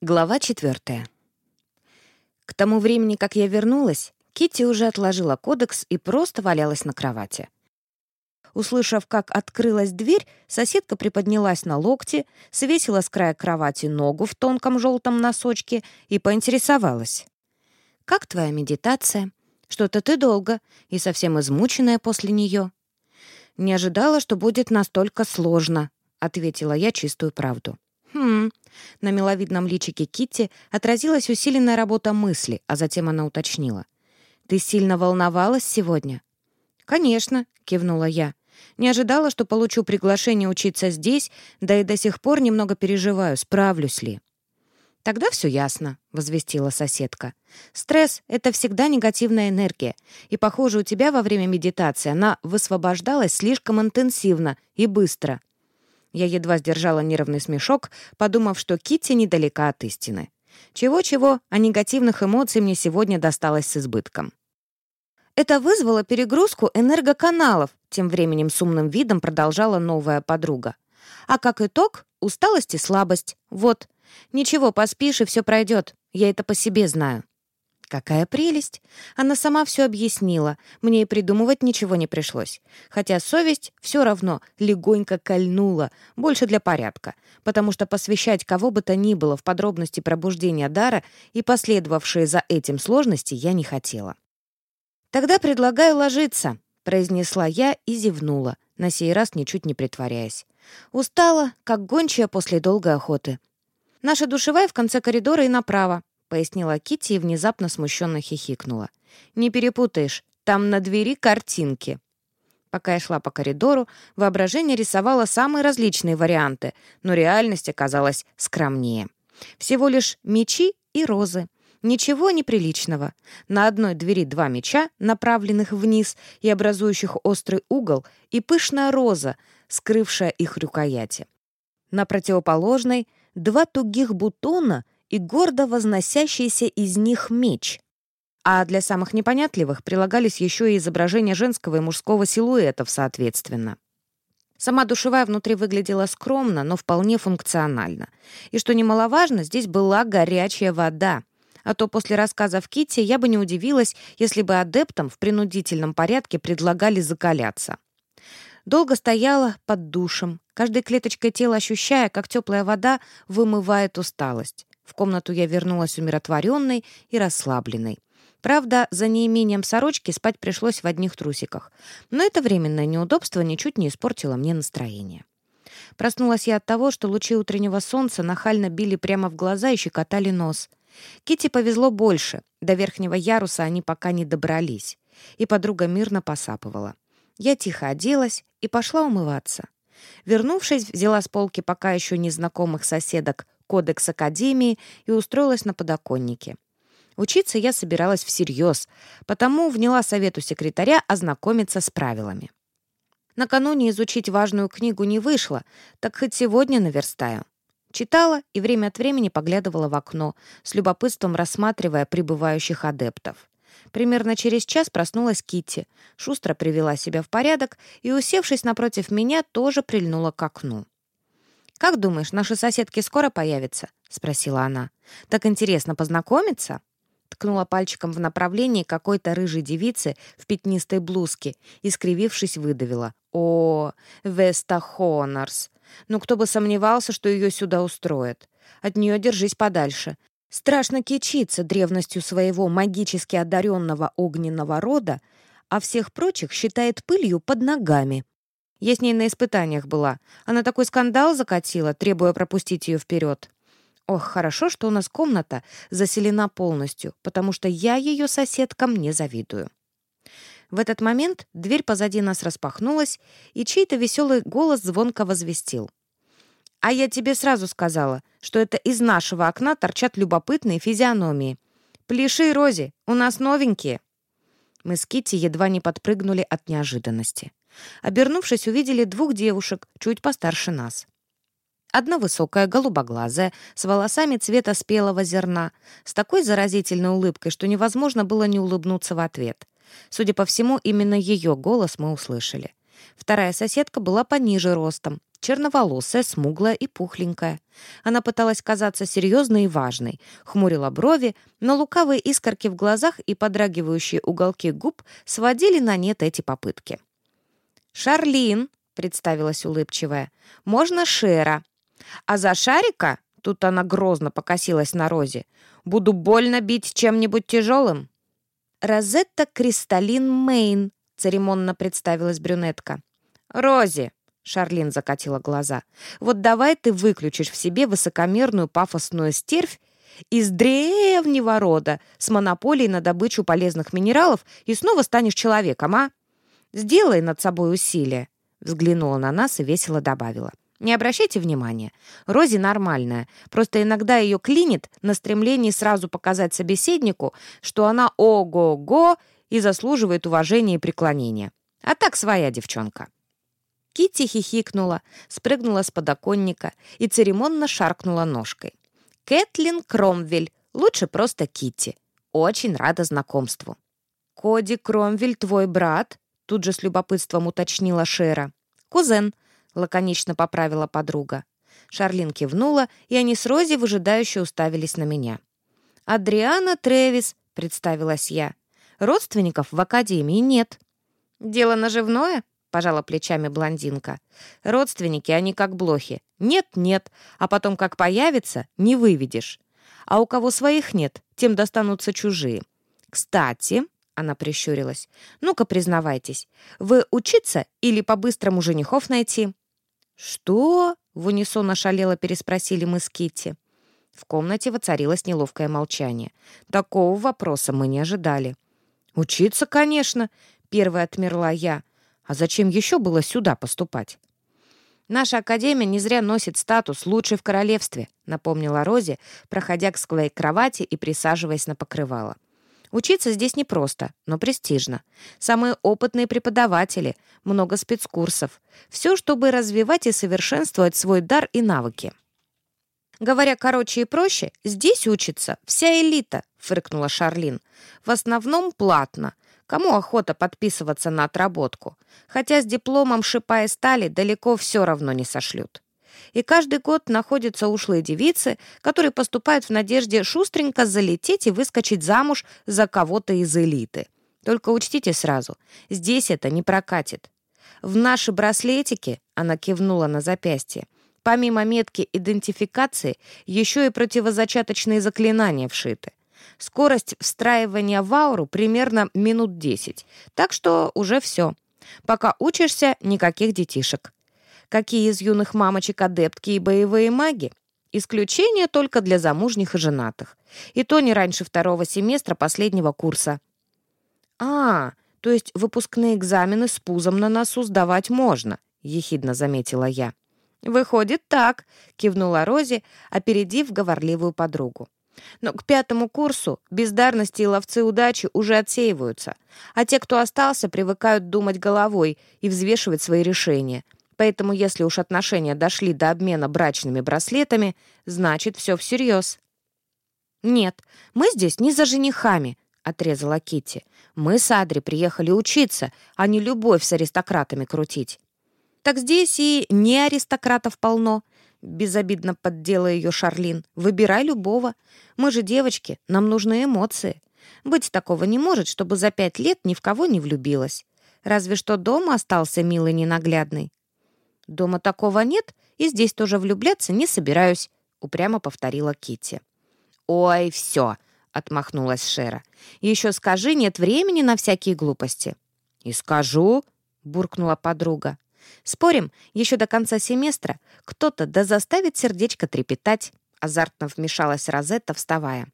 Глава четвертая. К тому времени, как я вернулась, Китти уже отложила кодекс и просто валялась на кровати. Услышав, как открылась дверь, соседка приподнялась на локте, свесила с края кровати ногу в тонком желтом носочке и поинтересовалась. «Как твоя медитация? Что-то ты долго и совсем измученная после нее». «Не ожидала, что будет настолько сложно», — ответила я чистую правду. На миловидном личике Китти отразилась усиленная работа мысли, а затем она уточнила. «Ты сильно волновалась сегодня?» «Конечно», — кивнула я. «Не ожидала, что получу приглашение учиться здесь, да и до сих пор немного переживаю, справлюсь ли». «Тогда все ясно», — возвестила соседка. «Стресс — это всегда негативная энергия, и, похоже, у тебя во время медитации она высвобождалась слишком интенсивно и быстро. Я едва сдержала нервный смешок, подумав, что Китти недалека от истины. Чего-чего, а негативных эмоций мне сегодня досталось с избытком. Это вызвало перегрузку энергоканалов, тем временем с умным видом продолжала новая подруга. А как итог — усталость и слабость. Вот. Ничего, поспишь, и все пройдет. Я это по себе знаю. Какая прелесть! Она сама все объяснила. Мне и придумывать ничего не пришлось. Хотя совесть все равно легонько кольнула, больше для порядка, потому что посвящать кого бы то ни было в подробности пробуждения дара и последовавшие за этим сложности я не хотела. «Тогда предлагаю ложиться», — произнесла я и зевнула, на сей раз ничуть не притворяясь. Устала, как гончая после долгой охоты. Наша душевая в конце коридора и направо. — пояснила Кити и внезапно смущенно хихикнула. «Не перепутаешь, там на двери картинки». Пока я шла по коридору, воображение рисовало самые различные варианты, но реальность оказалась скромнее. Всего лишь мечи и розы. Ничего неприличного. На одной двери два меча, направленных вниз и образующих острый угол, и пышная роза, скрывшая их рукояти. На противоположной — два тугих бутона — и гордо возносящийся из них меч. А для самых непонятливых прилагались еще и изображения женского и мужского силуэтов, соответственно. Сама душевая внутри выглядела скромно, но вполне функционально. И что немаловажно, здесь была горячая вода. А то после рассказов Кити я бы не удивилась, если бы адептам в принудительном порядке предлагали закаляться. Долго стояла под душем, каждой клеточкой тела ощущая, как теплая вода вымывает усталость. В комнату я вернулась умиротворенной и расслабленной. Правда, за неимением сорочки спать пришлось в одних трусиках. Но это временное неудобство ничуть не испортило мне настроение. Проснулась я от того, что лучи утреннего солнца нахально били прямо в глаза и щекотали нос. Кити повезло больше. До верхнего яруса они пока не добрались. И подруга мирно посапывала. Я тихо оделась и пошла умываться. Вернувшись, взяла с полки пока еще незнакомых соседок кодекс Академии и устроилась на подоконнике. Учиться я собиралась всерьез, потому вняла совету секретаря ознакомиться с правилами. Накануне изучить важную книгу не вышло, так хоть сегодня наверстаю. Читала и время от времени поглядывала в окно, с любопытством рассматривая прибывающих адептов. Примерно через час проснулась Китти, шустро привела себя в порядок и, усевшись напротив меня, тоже прильнула к окну. «Как думаешь, наши соседки скоро появятся?» — спросила она. «Так интересно познакомиться?» Ткнула пальчиком в направлении какой-то рыжей девицы в пятнистой блузке и, скривившись, выдавила. «О, Веста Хонорс! Ну, кто бы сомневался, что ее сюда устроят. От нее держись подальше. Страшно кичиться древностью своего магически одаренного огненного рода, а всех прочих считает пылью под ногами. Я с ней на испытаниях была. Она такой скандал закатила, требуя пропустить ее вперед. Ох, хорошо, что у нас комната заселена полностью, потому что я ее соседкам не завидую. В этот момент дверь позади нас распахнулась, и чей-то веселый голос звонко возвестил. «А я тебе сразу сказала, что это из нашего окна торчат любопытные физиономии. Пляши, Рози, у нас новенькие». Мы с Китти едва не подпрыгнули от неожиданности. Обернувшись, увидели двух девушек, чуть постарше нас. Одна высокая, голубоглазая, с волосами цвета спелого зерна, с такой заразительной улыбкой, что невозможно было не улыбнуться в ответ. Судя по всему, именно ее голос мы услышали. Вторая соседка была пониже ростом, черноволосая, смуглая и пухленькая. Она пыталась казаться серьезной и важной, хмурила брови, но лукавые искорки в глазах и подрагивающие уголки губ сводили на нет эти попытки. «Шарлин», — представилась улыбчивая, — «можно Шера. А за Шарика, тут она грозно покосилась на Розе, буду больно бить чем-нибудь тяжелым». «Розетта Кристаллин Мейн», — церемонно представилась брюнетка. «Рози», — Шарлин закатила глаза, «вот давай ты выключишь в себе высокомерную пафосную стервь из древнего рода с монополией на добычу полезных минералов и снова станешь человеком, а? Сделай над собой усилие», — взглянула на нас и весело добавила. Не обращайте внимания. Рози нормальная, просто иногда ее клинит на стремлении сразу показать собеседнику, что она ого-го и заслуживает уважения и преклонения. А так своя девчонка. Китти хихикнула, спрыгнула с подоконника и церемонно шаркнула ножкой. «Кэтлин Кромвель, лучше просто Китти. Очень рада знакомству». «Коди Кромвель твой брат?» Тут же с любопытством уточнила Шера. «Кузен», — лаконично поправила подруга. Шарлин кивнула, и они с Рози выжидающе уставились на меня. «Адриана Тревис», — представилась я. «Родственников в академии нет». «Дело наживное?» — пожала плечами блондинка. «Родственники, они как блохи. Нет-нет, а потом как появится, не выведешь. А у кого своих нет, тем достанутся чужие. Кстати...» — она прищурилась. «Ну-ка, признавайтесь, вы учиться или по-быстрому женихов найти?» «Что?» — в унисон ошалело переспросили мы с Китти. В комнате воцарилось неловкое молчание. Такого вопроса мы не ожидали. «Учиться, конечно», — первая отмерла я. А зачем еще было сюда поступать? «Наша академия не зря носит статус «лучший в королевстве», — напомнила Рози, проходя к своей кровати и присаживаясь на покрывало. «Учиться здесь непросто, но престижно. Самые опытные преподаватели, много спецкурсов. Все, чтобы развивать и совершенствовать свой дар и навыки». «Говоря короче и проще, здесь учится вся элита», — фыркнула Шарлин. «В основном платно. Кому охота подписываться на отработку? Хотя с дипломом шипа и стали далеко все равно не сошлют. И каждый год находятся ушлые девицы, которые поступают в надежде шустренько залететь и выскочить замуж за кого-то из элиты. Только учтите сразу, здесь это не прокатит. В наши браслетики, она кивнула на запястье, помимо метки идентификации, еще и противозачаточные заклинания вшиты. Скорость встраивания в ауру примерно минут 10. Так что уже все. Пока учишься, никаких детишек. Какие из юных мамочек адептки и боевые маги? Исключение только для замужних и женатых. И то не раньше второго семестра последнего курса. «А, то есть выпускные экзамены с пузом на носу сдавать можно», — ехидно заметила я. «Выходит так», — кивнула Рози, опередив говорливую подругу. Но к пятому курсу бездарности и ловцы удачи уже отсеиваются, а те, кто остался, привыкают думать головой и взвешивать свои решения. Поэтому если уж отношения дошли до обмена брачными браслетами, значит, все всерьез. «Нет, мы здесь не за женихами», — отрезала Кити. «Мы с Адри приехали учиться, а не любовь с аристократами крутить». «Так здесь и не аристократов полно», — безобидно поддела ее Шарлин. «Выбирай любого. Мы же девочки, нам нужны эмоции. Быть такого не может, чтобы за пять лет ни в кого не влюбилась. Разве что дома остался милый ненаглядный». «Дома такого нет, и здесь тоже влюбляться не собираюсь», — упрямо повторила Кити. «Ой, все», — отмахнулась Шера. «Еще скажи, нет времени на всякие глупости». «И скажу», — буркнула подруга. Спорим, еще до конца семестра кто-то да заставит сердечко трепетать, азартно вмешалась Розетта, вставая.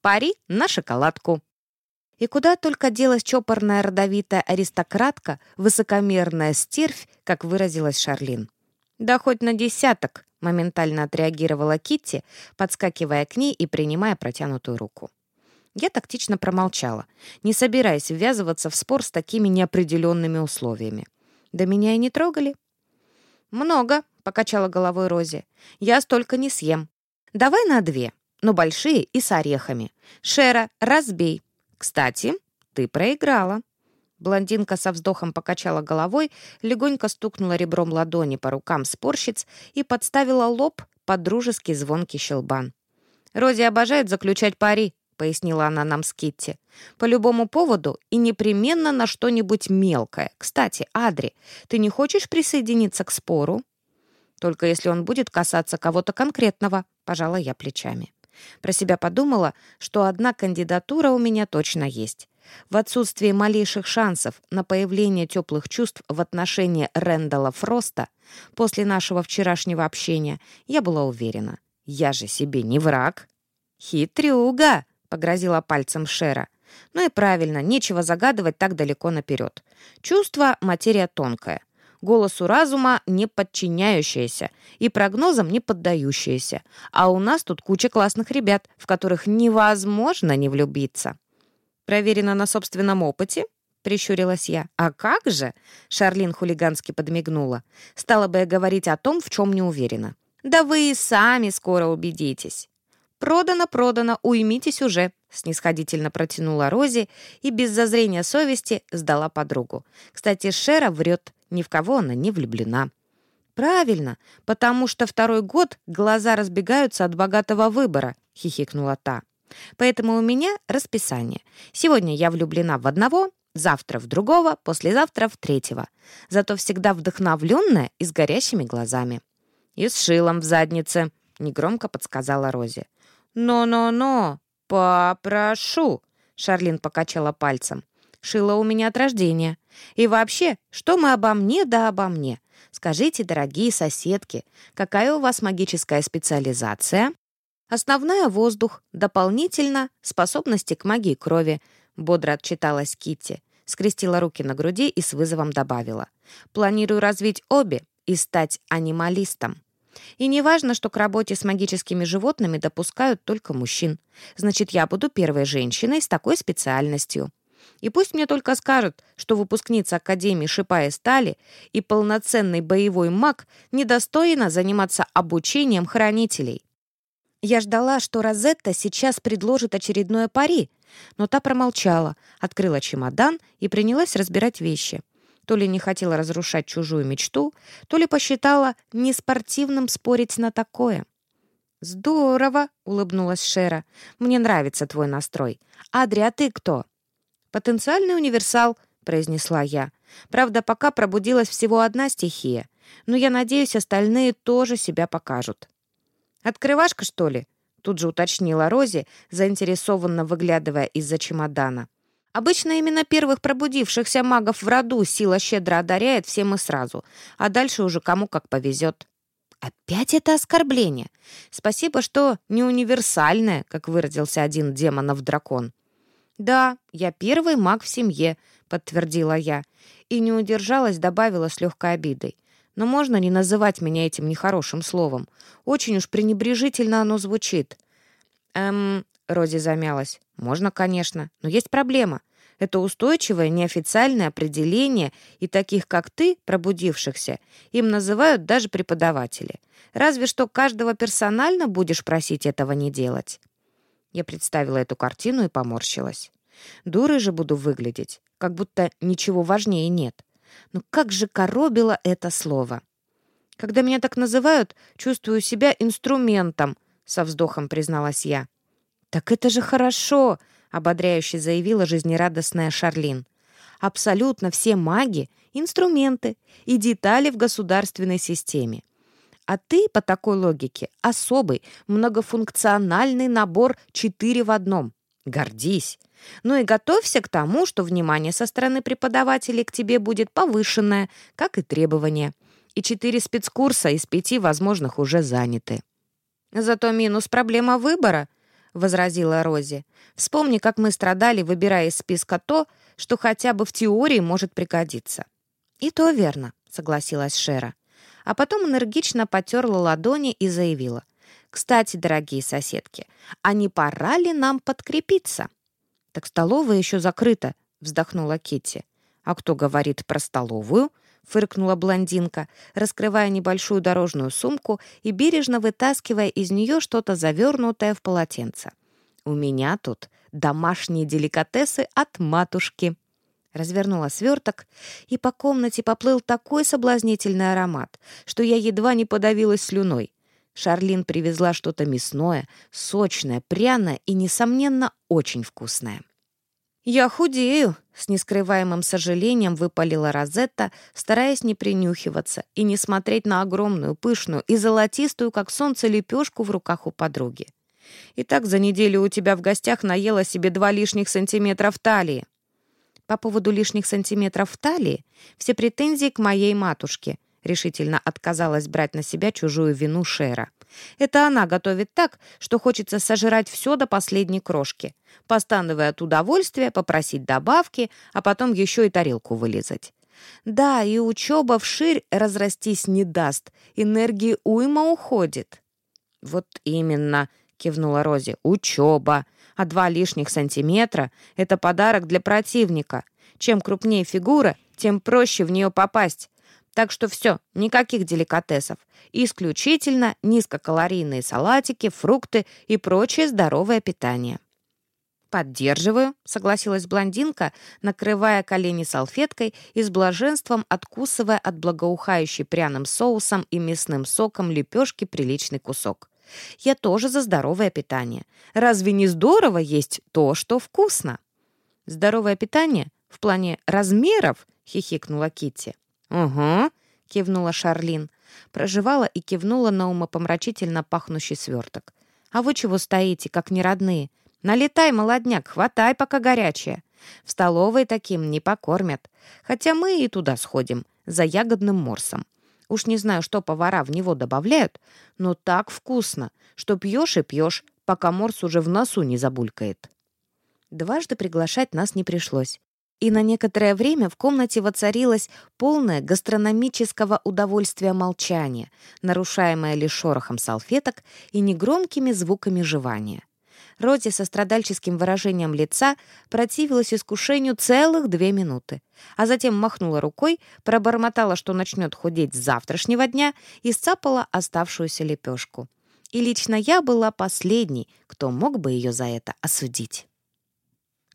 Пари на шоколадку. И куда только делась чопорная родовитая аристократка, высокомерная стервь, как выразилась Шарлин. «Да хоть на десяток», — моментально отреагировала Китти, подскакивая к ней и принимая протянутую руку. Я тактично промолчала, не собираясь ввязываться в спор с такими неопределенными условиями. Да меня и не трогали». «Много», — покачала головой Рози. «Я столько не съем. Давай на две, но большие и с орехами. Шера, разбей. Кстати, ты проиграла». Блондинка со вздохом покачала головой, легонько стукнула ребром ладони по рукам спорщиц и подставила лоб под дружеский звонкий щелбан. «Рози обожает заключать пари», — пояснила она нам с Китти. «По любому поводу и непременно на что-нибудь мелкое. Кстати, Адри, ты не хочешь присоединиться к спору?» «Только если он будет касаться кого-то конкретного», — пожала я плечами. Про себя подумала, что одна кандидатура у меня точно есть. В отсутствии малейших шансов на появление теплых чувств в отношении Рэндала Фроста после нашего вчерашнего общения я была уверена. Я же себе не враг. «Хитрюга!» — погрозила пальцем Шера. «Ну и правильно, нечего загадывать так далеко наперед. Чувство — материя тонкая голосу разума не подчиняющаяся и прогнозам не поддающаяся. А у нас тут куча классных ребят, в которых невозможно не влюбиться. Проверено на собственном опыте? Прищурилась я. «А как же?» — Шарлин хулигански подмигнула. «Стала бы я говорить о том, в чем не уверена». «Да вы и сами скоро убедитесь». «Продано, продано, уймитесь уже», — снисходительно протянула Рози и без зазрения совести сдала подругу. Кстати, Шера врет. Ни в кого она не влюблена. «Правильно, потому что второй год глаза разбегаются от богатого выбора», — хихикнула та. «Поэтому у меня расписание. Сегодня я влюблена в одного, завтра в другого, послезавтра в третьего. Зато всегда вдохновленная и с горящими глазами». «И с шилом в заднице», — негромко подсказала Рози. «Но-но-но, попрошу», — Шарлин покачала пальцем. Шила у меня от рождения. И вообще, что мы обо мне да обо мне? Скажите, дорогие соседки, какая у вас магическая специализация? Основная — воздух, дополнительно — способности к магии крови, бодро отчиталась Китти, скрестила руки на груди и с вызовом добавила. Планирую развить обе и стать анималистом. И не важно, что к работе с магическими животными допускают только мужчин. Значит, я буду первой женщиной с такой специальностью. И пусть мне только скажут, что выпускница Академии Шипа и Стали и полноценный боевой маг недостойна заниматься обучением хранителей. Я ждала, что Розетта сейчас предложит очередное пари, но та промолчала, открыла чемодан и принялась разбирать вещи. То ли не хотела разрушать чужую мечту, то ли посчитала неспортивным спорить на такое. «Здорово!» — улыбнулась Шера. «Мне нравится твой настрой. Адри, ты кто?» «Потенциальный универсал», — произнесла я. «Правда, пока пробудилась всего одна стихия, но я надеюсь, остальные тоже себя покажут». «Открывашка, что ли?» — тут же уточнила Рози, заинтересованно выглядывая из-за чемодана. Обычно именно первых пробудившихся магов в роду сила щедро одаряет всем и сразу, а дальше уже кому как повезет. Опять это оскорбление. Спасибо, что не универсальное, как выразился один демонов дракон. «Да, я первый маг в семье», — подтвердила я. И не удержалась, добавила с легкой обидой. «Но можно не называть меня этим нехорошим словом? Очень уж пренебрежительно оно звучит». «Эм...» — Рози замялась. «Можно, конечно, но есть проблема. Это устойчивое, неофициальное определение, и таких, как ты, пробудившихся, им называют даже преподаватели. Разве что каждого персонально будешь просить этого не делать». Я представила эту картину и поморщилась. Дурой же буду выглядеть, как будто ничего важнее нет. Но как же коробило это слово. Когда меня так называют, чувствую себя инструментом, со вздохом призналась я. Так это же хорошо, ободряюще заявила жизнерадостная Шарлин. Абсолютно все маги — инструменты и детали в государственной системе. А ты, по такой логике, особый, многофункциональный набор четыре в одном. Гордись. Ну и готовься к тому, что внимание со стороны преподавателей к тебе будет повышенное, как и требования. И четыре спецкурса из пяти возможных уже заняты. Зато минус проблема выбора, — возразила Рози. «Вспомни, как мы страдали, выбирая из списка то, что хотя бы в теории может пригодиться». «И то верно», — согласилась Шера а потом энергично потерла ладони и заявила. «Кстати, дорогие соседки, а не пора ли нам подкрепиться?» «Так столовая еще закрыта», — вздохнула Китти. «А кто говорит про столовую?» — фыркнула блондинка, раскрывая небольшую дорожную сумку и бережно вытаскивая из нее что-то завернутое в полотенце. «У меня тут домашние деликатесы от матушки». Развернула сверток, и по комнате поплыл такой соблазнительный аромат, что я едва не подавилась слюной. Шарлин привезла что-то мясное, сочное, пряное и, несомненно, очень вкусное. «Я худею», — с нескрываемым сожалением выпалила Розетта, стараясь не принюхиваться и не смотреть на огромную, пышную и золотистую, как солнце, лепешку в руках у подруги. «И так за неделю у тебя в гостях наела себе два лишних сантиметра в талии». По поводу лишних сантиметров в талии все претензии к моей матушке. Решительно отказалась брать на себя чужую вину Шера. Это она готовит так, что хочется сожрать все до последней крошки, постановая от удовольствия, попросить добавки, а потом еще и тарелку вылизать. Да, и учеба вширь разрастись не даст, энергии уйма уходит. «Вот именно», — кивнула Рози, — «учеба. А два лишних сантиметра — это подарок для противника. Чем крупнее фигура, тем проще в нее попасть. Так что все, никаких деликатесов. Исключительно низкокалорийные салатики, фрукты и прочее здоровое питание. «Поддерживаю», — согласилась блондинка, накрывая колени салфеткой и с блаженством откусывая от благоухающей пряным соусом и мясным соком лепешки приличный кусок. «Я тоже за здоровое питание. Разве не здорово есть то, что вкусно?» «Здоровое питание? В плане размеров?» — хихикнула Китти. «Угу», — кивнула Шарлин. Проживала и кивнула на умопомрачительно пахнущий сверток. «А вы чего стоите, как неродные? Налетай, молодняк, хватай, пока горячее. В столовой таким не покормят. Хотя мы и туда сходим, за ягодным морсом. Уж не знаю, что повара в него добавляют, но так вкусно, что пьешь и пьешь, пока морс уже в носу не забулькает». Дважды приглашать нас не пришлось и на некоторое время в комнате воцарилось полное гастрономического удовольствия молчание, нарушаемое лишь шорохом салфеток и негромкими звуками жевания. Рози со страдальческим выражением лица противилась искушению целых две минуты, а затем махнула рукой, пробормотала, что начнет худеть с завтрашнего дня и сцапала оставшуюся лепешку. И лично я была последней, кто мог бы ее за это осудить.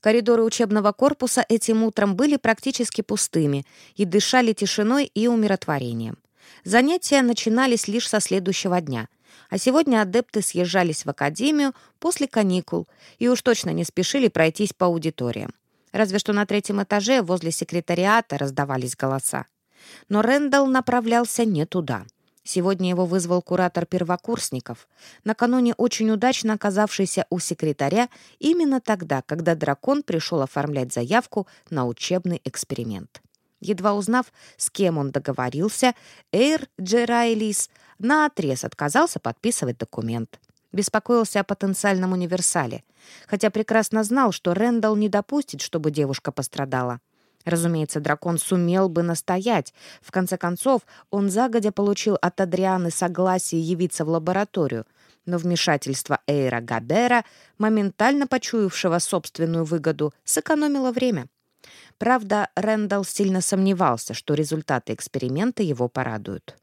Коридоры учебного корпуса этим утром были практически пустыми и дышали тишиной и умиротворением. Занятия начинались лишь со следующего дня, а сегодня адепты съезжались в академию после каникул и уж точно не спешили пройтись по аудиториям. Разве что на третьем этаже возле секретариата раздавались голоса. Но Рэндалл направлялся не туда — Сегодня его вызвал куратор первокурсников, накануне очень удачно оказавшийся у секретаря именно тогда, когда дракон пришел оформлять заявку на учебный эксперимент. Едва узнав, с кем он договорился, Эйр Джерайлис наотрез отказался подписывать документ. Беспокоился о потенциальном универсале, хотя прекрасно знал, что Рэндалл не допустит, чтобы девушка пострадала. Разумеется, дракон сумел бы настоять. В конце концов, он загодя получил от Адрианы согласие явиться в лабораторию, но вмешательство Эйра Габера, моментально почуявшего собственную выгоду, сэкономило время. Правда, Рэндалл сильно сомневался, что результаты эксперимента его порадуют.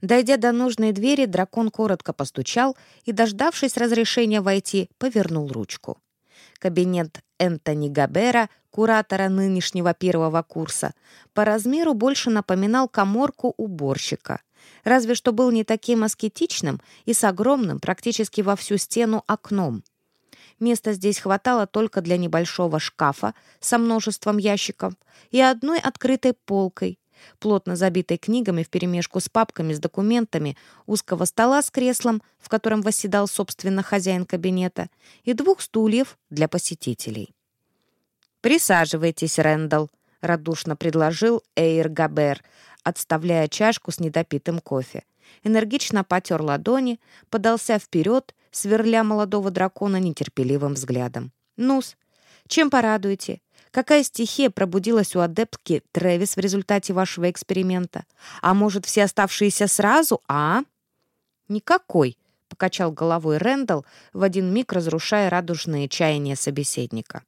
Дойдя до нужной двери, дракон коротко постучал и, дождавшись разрешения войти, повернул ручку. Кабинет Энтони Габера, куратора нынешнего первого курса, по размеру больше напоминал коморку уборщика, разве что был не таким аскетичным и с огромным, практически во всю стену, окном. Места здесь хватало только для небольшого шкафа со множеством ящиков и одной открытой полкой, плотно забитой книгами вперемешку с папками с документами, узкого стола с креслом, в котором восседал, собственно, хозяин кабинета, и двух стульев для посетителей. «Присаживайтесь, Рэндалл», — радушно предложил Эйр Габер, отставляя чашку с недопитым кофе. Энергично потер ладони, подался вперед, сверля молодого дракона нетерпеливым взглядом. «Ну-с, чем порадуете? Какая стихия пробудилась у адептки Трэвис в результате вашего эксперимента? А может, все оставшиеся сразу, а?» «Никакой», — покачал головой Рэндалл, в один миг разрушая радужные чаяния собеседника.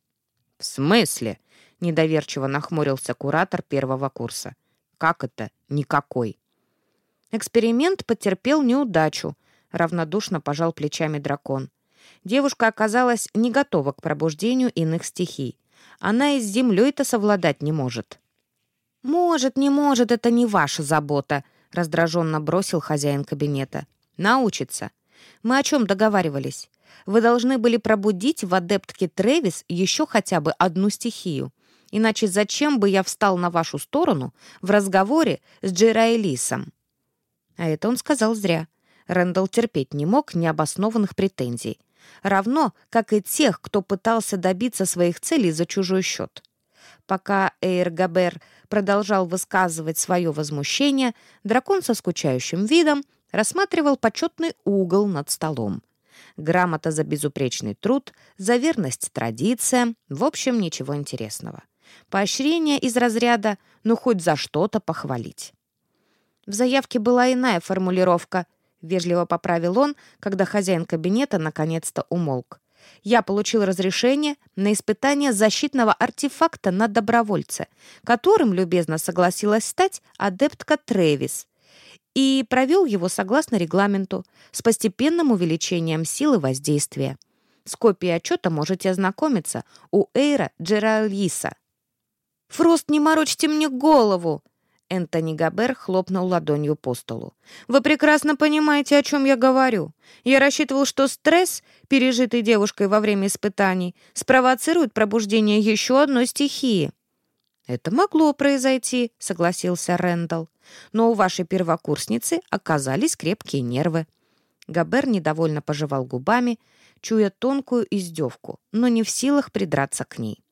«В смысле?» — недоверчиво нахмурился куратор первого курса. «Как это никакой?» «Эксперимент потерпел неудачу», — равнодушно пожал плечами дракон. Девушка оказалась не готова к пробуждению иных стихий. Она и с землей-то совладать не может». «Может, не может, это не ваша забота», — раздраженно бросил хозяин кабинета. «Научится. Мы о чем договаривались? Вы должны были пробудить в адептке Тревис еще хотя бы одну стихию. Иначе зачем бы я встал на вашу сторону в разговоре с Джерайлисом?» А это он сказал зря. Рэндалл терпеть не мог необоснованных претензий. Равно, как и тех, кто пытался добиться своих целей за чужой счет. Пока Эйр Габер продолжал высказывать свое возмущение, дракон со скучающим видом рассматривал почетный угол над столом. Грамота за безупречный труд, за верность традициям, в общем, ничего интересного. Поощрение из разряда «ну хоть за что-то похвалить». В заявке была иная формулировка —— вежливо поправил он, когда хозяин кабинета наконец-то умолк. «Я получил разрешение на испытание защитного артефакта на добровольце, которым любезно согласилась стать адептка Трэвис, и провел его согласно регламенту с постепенным увеличением силы воздействия. С копией отчета можете ознакомиться у Эйра Джеральиса. «Фрост, не морочьте мне голову!» Энтони Габер хлопнул ладонью по столу. «Вы прекрасно понимаете, о чем я говорю. Я рассчитывал, что стресс, пережитый девушкой во время испытаний, спровоцирует пробуждение еще одной стихии». «Это могло произойти», — согласился Рэндалл. «Но у вашей первокурсницы оказались крепкие нервы». Габер недовольно пожевал губами, чуя тонкую издевку, но не в силах придраться к ней.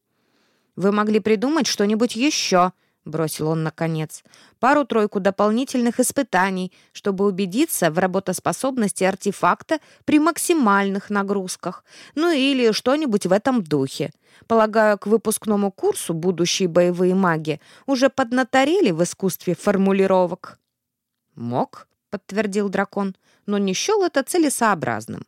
«Вы могли придумать что-нибудь еще», бросил он наконец. «Пару-тройку дополнительных испытаний, чтобы убедиться в работоспособности артефакта при максимальных нагрузках. Ну или что-нибудь в этом духе. Полагаю, к выпускному курсу будущие боевые маги уже поднаторели в искусстве формулировок». «Мог», — подтвердил дракон, но не счел это целесообразным.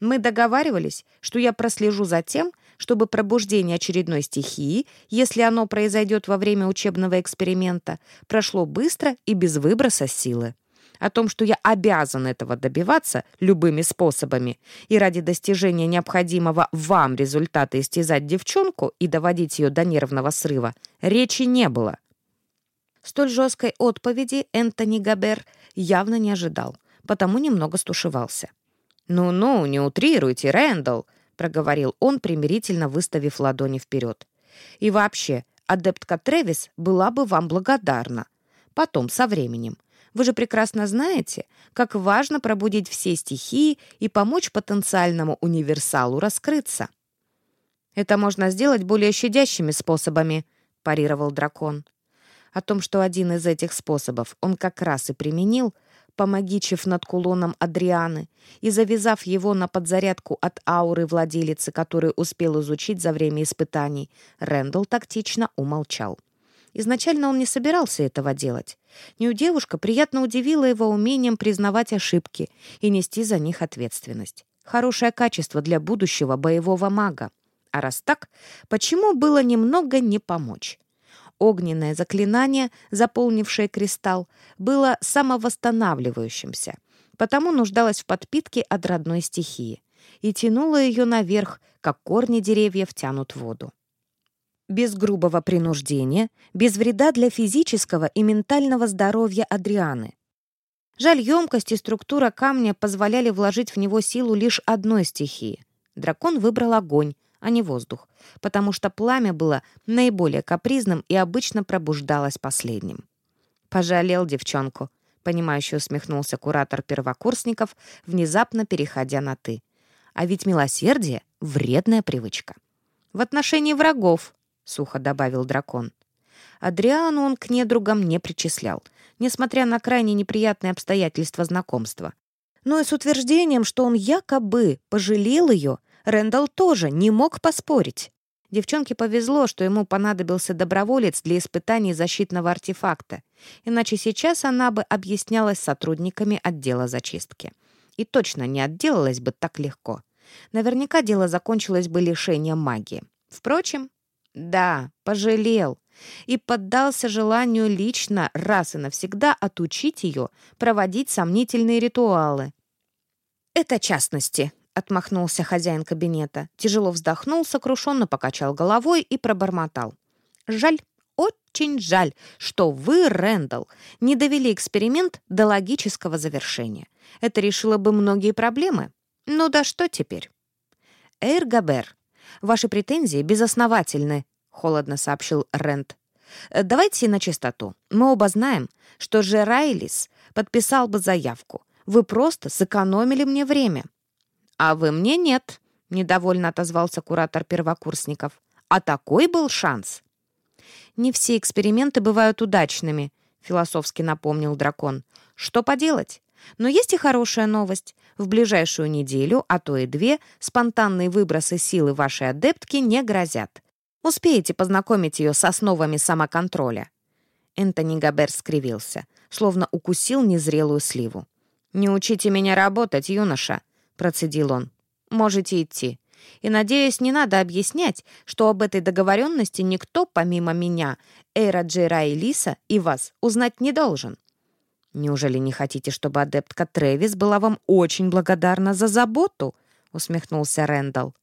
«Мы договаривались, что я прослежу за тем, чтобы пробуждение очередной стихии, если оно произойдет во время учебного эксперимента, прошло быстро и без выброса силы. О том, что я обязан этого добиваться любыми способами и ради достижения необходимого вам результата истязать девчонку и доводить ее до нервного срыва, речи не было. Столь жесткой отповеди Энтони Габер явно не ожидал, потому немного стушевался. «Ну-ну, не утрируйте, Рэндалл!» — проговорил он, примирительно выставив ладони вперед. «И вообще, адептка Тревис была бы вам благодарна. Потом, со временем. Вы же прекрасно знаете, как важно пробудить все стихии и помочь потенциальному универсалу раскрыться». «Это можно сделать более щадящими способами», — парировал дракон. О том, что один из этих способов он как раз и применил, помогичив над кулоном Адрианы и завязав его на подзарядку от ауры владелицы, которую успел изучить за время испытаний, Рэндалл тактично умолчал. Изначально он не собирался этого делать. Нью девушка приятно удивила его умением признавать ошибки и нести за них ответственность. Хорошее качество для будущего боевого мага. А раз так, почему было немного не помочь? Огненное заклинание, заполнившее кристалл, было самовосстанавливающимся, потому нуждалось в подпитке от родной стихии и тянуло ее наверх, как корни деревьев тянут воду. Без грубого принуждения, без вреда для физического и ментального здоровья Адрианы. Жаль, емкость и структура камня позволяли вложить в него силу лишь одной стихии. Дракон выбрал огонь, а не воздух, потому что пламя было наиболее капризным и обычно пробуждалось последним. «Пожалел девчонку», — понимающе усмехнулся куратор первокурсников, внезапно переходя на «ты». «А ведь милосердие — вредная привычка». «В отношении врагов», — сухо добавил дракон. Адриану он к недругам не причислял, несмотря на крайне неприятные обстоятельства знакомства. Но и с утверждением, что он якобы пожалел ее — Рэндалл тоже не мог поспорить. Девчонке повезло, что ему понадобился доброволец для испытаний защитного артефакта, иначе сейчас она бы объяснялась сотрудниками отдела зачистки. И точно не отделалась бы так легко. Наверняка дело закончилось бы лишением магии. Впрочем, да, пожалел и поддался желанию лично раз и навсегда отучить ее проводить сомнительные ритуалы. «Это частности», — отмахнулся хозяин кабинета, тяжело вздохнул, сокрушенно покачал головой и пробормотал. «Жаль, очень жаль, что вы, Рэндалл, не довели эксперимент до логического завершения. Это решило бы многие проблемы. Ну да что теперь?» «Эйр Габер, ваши претензии безосновательны», — холодно сообщил Рэнд. «Давайте на чистоту. Мы оба знаем, что же Райлис подписал бы заявку. Вы просто сэкономили мне время». «А вы мне нет», — недовольно отозвался куратор первокурсников. «А такой был шанс». «Не все эксперименты бывают удачными», — философски напомнил дракон. «Что поделать? Но есть и хорошая новость. В ближайшую неделю, а то и две, спонтанные выбросы силы вашей адептки не грозят. Успеете познакомить ее с основами самоконтроля». Энтони Габер скривился, словно укусил незрелую сливу. «Не учите меня работать, юноша», — процедил он. «Можете идти. И, надеюсь, не надо объяснять, что об этой договоренности никто, помимо меня, Эйра Джейра и Лиса, и вас, узнать не должен. «Неужели не хотите, чтобы адептка Трэвис была вам очень благодарна за заботу?» — усмехнулся Рэндалл.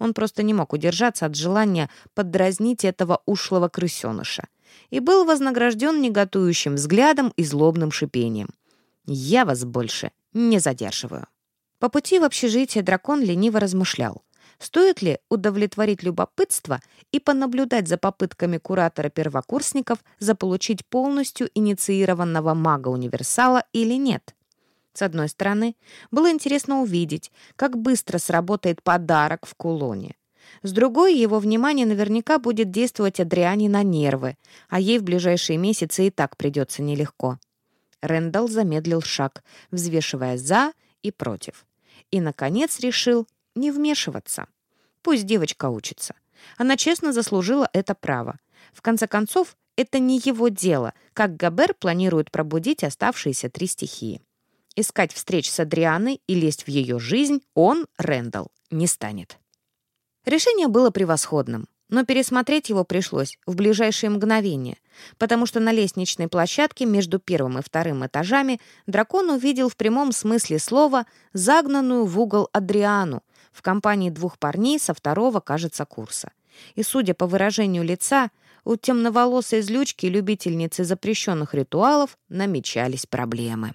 Он просто не мог удержаться от желания поддразнить этого ушлого крысеныша и был вознагражден неготующим взглядом и злобным шипением. «Я вас больше не задерживаю». По пути в общежитие дракон лениво размышлял. Стоит ли удовлетворить любопытство и понаблюдать за попытками куратора первокурсников заполучить полностью инициированного мага-универсала или нет? С одной стороны, было интересно увидеть, как быстро сработает подарок в кулоне. С другой, его внимание наверняка будет действовать Адриане на нервы, а ей в ближайшие месяцы и так придется нелегко. Рэндалл замедлил шаг, взвешивая «за» и «против». И, наконец, решил не вмешиваться. Пусть девочка учится. Она честно заслужила это право. В конце концов, это не его дело, как Габер планирует пробудить оставшиеся три стихии. Искать встреч с Адрианой и лезть в ее жизнь он, Рэндалл, не станет. Решение было превосходным, но пересмотреть его пришлось в ближайшие мгновения, потому что на лестничной площадке между первым и вторым этажами дракон увидел в прямом смысле слова загнанную в угол Адриану, в компании двух парней со второго, кажется, курса. И, судя по выражению лица, у темноволосой злючки любительницы запрещенных ритуалов намечались проблемы.